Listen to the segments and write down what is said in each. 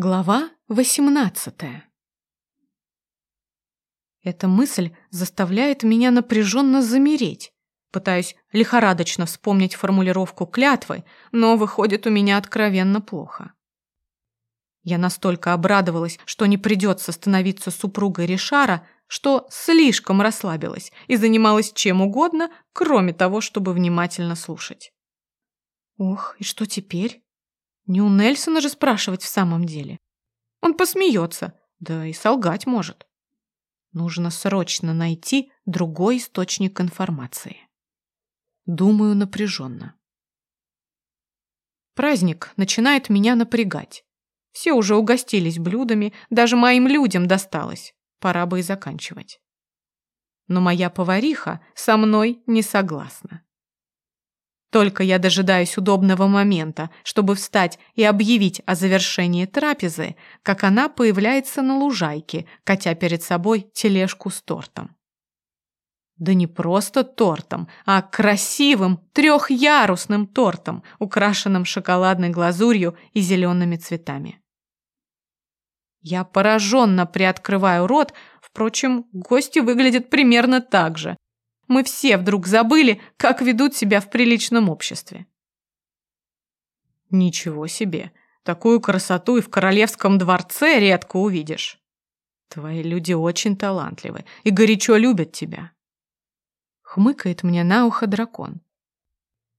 Глава 18 Эта мысль заставляет меня напряженно замереть. Пытаюсь лихорадочно вспомнить формулировку клятвы, но выходит у меня откровенно плохо. Я настолько обрадовалась, что не придется становиться супругой Ришара, что слишком расслабилась и занималась чем угодно, кроме того, чтобы внимательно слушать. Ох, и что теперь? Не у Нельсона же спрашивать в самом деле. Он посмеется, да и солгать может. Нужно срочно найти другой источник информации. Думаю напряженно. Праздник начинает меня напрягать. Все уже угостились блюдами, даже моим людям досталось. Пора бы и заканчивать. Но моя повариха со мной не согласна. Только я дожидаюсь удобного момента, чтобы встать и объявить о завершении трапезы, как она появляется на лужайке, катя перед собой тележку с тортом. Да не просто тортом, а красивым трехярусным тортом, украшенным шоколадной глазурью и зелеными цветами. Я пораженно приоткрываю рот, впрочем, гости выглядят примерно так же, мы все вдруг забыли, как ведут себя в приличном обществе. Ничего себе, такую красоту и в королевском дворце редко увидишь. Твои люди очень талантливы и горячо любят тебя. Хмыкает мне на ухо дракон.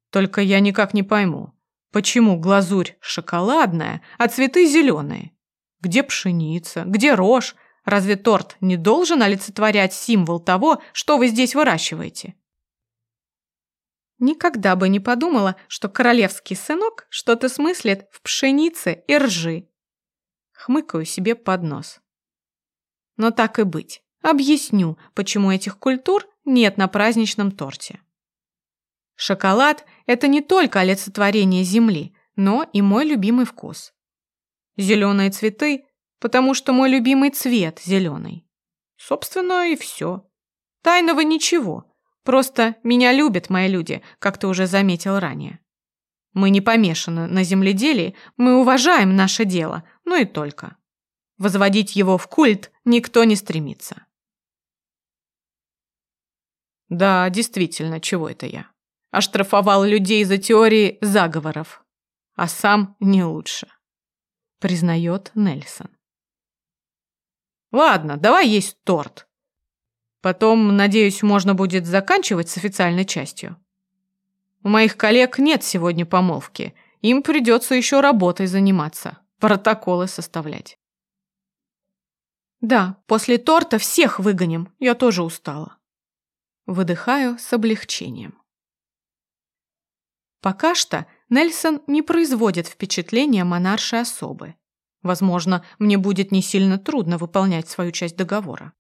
Только я никак не пойму, почему глазурь шоколадная, а цветы зеленые? Где пшеница, где рожь, Разве торт не должен олицетворять символ того, что вы здесь выращиваете? Никогда бы не подумала, что королевский сынок что-то смыслит в пшенице и ржи. Хмыкаю себе под нос. Но так и быть. Объясню, почему этих культур нет на праздничном торте. Шоколад – это не только олицетворение земли, но и мой любимый вкус. Зеленые цветы потому что мой любимый цвет зеленый. Собственно, и все. Тайного ничего. Просто меня любят мои люди, как ты уже заметил ранее. Мы не помешаны на земледелии, мы уважаем наше дело, но и только. Возводить его в культ никто не стремится. Да, действительно, чего это я? Оштрафовал людей за теории заговоров, а сам не лучше, признает Нельсон. Ладно, давай есть торт. Потом, надеюсь, можно будет заканчивать с официальной частью. У моих коллег нет сегодня помолвки. Им придется еще работой заниматься, протоколы составлять. Да, после торта всех выгоним. Я тоже устала. Выдыхаю с облегчением. Пока что Нельсон не производит впечатления монарши особы. Возможно, мне будет не сильно трудно выполнять свою часть договора.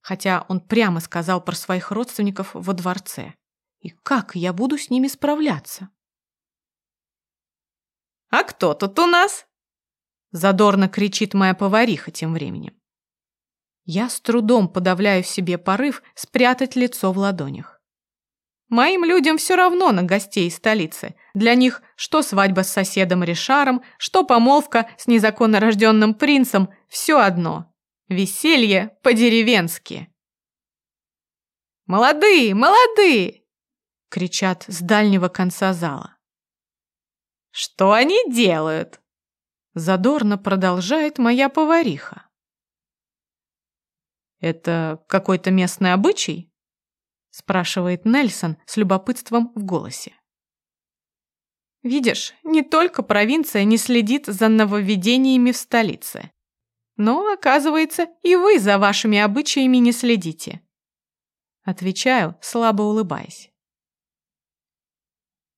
Хотя он прямо сказал про своих родственников во дворце. И как я буду с ними справляться? «А кто тут у нас?» Задорно кричит моя повариха тем временем. Я с трудом подавляю в себе порыв спрятать лицо в ладонях. Моим людям все равно на гостей из столицы. Для них что свадьба с соседом Ришаром, что помолвка с незаконно рожденным принцем – все одно. Веселье по-деревенски. «Молодые, молодые!» – кричат с дальнего конца зала. «Что они делают?» – задорно продолжает моя повариха. «Это какой-то местный обычай?» Спрашивает Нельсон с любопытством в голосе. Видишь, не только провинция не следит за нововведениями в столице. Но, оказывается, и вы за вашими обычаями не следите. Отвечаю, слабо улыбаясь.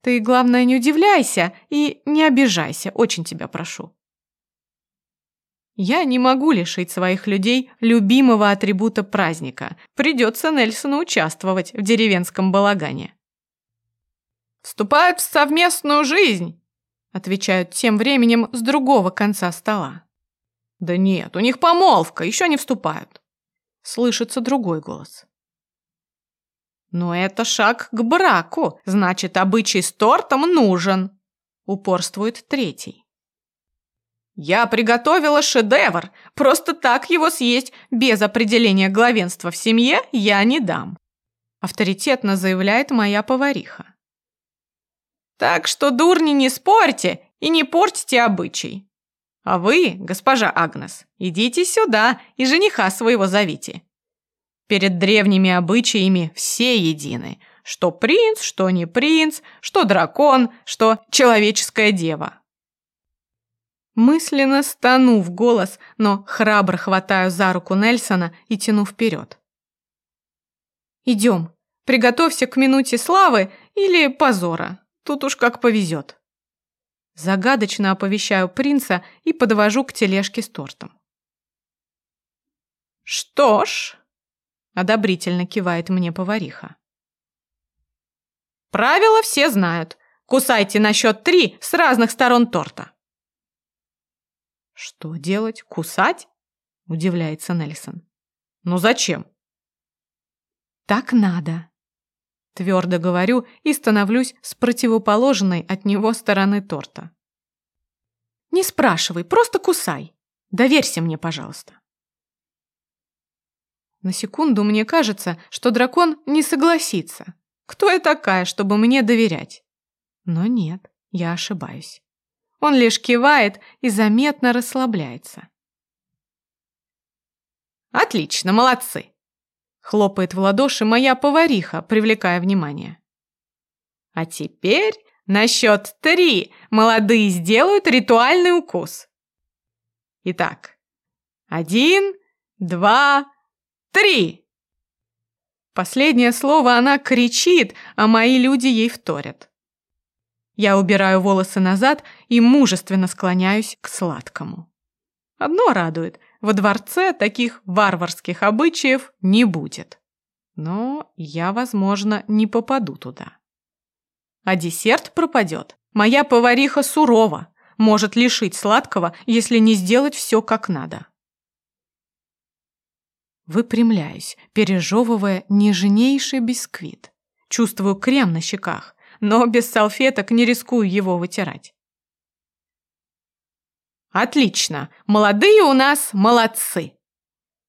Ты, главное, не удивляйся и не обижайся, очень тебя прошу. Я не могу лишить своих людей любимого атрибута праздника. Придется Нельсону участвовать в деревенском балагане. «Вступают в совместную жизнь!» отвечают тем временем с другого конца стола. «Да нет, у них помолвка, еще не вступают!» Слышится другой голос. «Но это шаг к браку, значит, обычай с тортом нужен!» упорствует третий. Я приготовила шедевр. Просто так его съесть без определения главенства в семье я не дам. Авторитетно заявляет моя повариха. Так что, дурни, не спорьте и не портите обычай. А вы, госпожа Агнес, идите сюда и жениха своего зовите. Перед древними обычаями все едины. Что принц, что не принц, что дракон, что человеческая дева. Мысленно стану в голос, но храбро хватаю за руку Нельсона и тяну вперед. «Идем, приготовься к минуте славы или позора, тут уж как повезет». Загадочно оповещаю принца и подвожу к тележке с тортом. «Что ж», — одобрительно кивает мне повариха. «Правила все знают. Кусайте на счет три с разных сторон торта». «Что делать? Кусать?» – удивляется Нельсон. «Ну зачем?» «Так надо», – твердо говорю и становлюсь с противоположной от него стороны торта. «Не спрашивай, просто кусай. Доверься мне, пожалуйста». На секунду мне кажется, что дракон не согласится. Кто я такая, чтобы мне доверять? Но нет, я ошибаюсь. Он лишь кивает и заметно расслабляется. «Отлично, молодцы!» Хлопает в ладоши моя повариха, привлекая внимание. «А теперь на счет три молодые сделают ритуальный укус. Итак, один, два, три!» Последнее слово она кричит, а мои люди ей вторят. Я убираю волосы назад и мужественно склоняюсь к сладкому. Одно радует, во дворце таких варварских обычаев не будет. Но я, возможно, не попаду туда. А десерт пропадет. Моя повариха сурова, может лишить сладкого, если не сделать все как надо. Выпрямляюсь, пережевывая нежнейший бисквит. Чувствую крем на щеках но без салфеток не рискую его вытирать. Отлично, молодые у нас молодцы.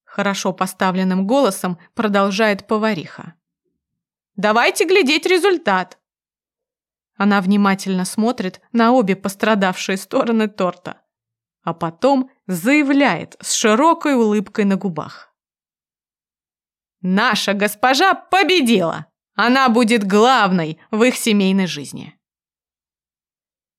Хорошо поставленным голосом продолжает повариха. Давайте глядеть результат. Она внимательно смотрит на обе пострадавшие стороны торта, а потом заявляет с широкой улыбкой на губах. Наша госпожа победила! Она будет главной в их семейной жизни.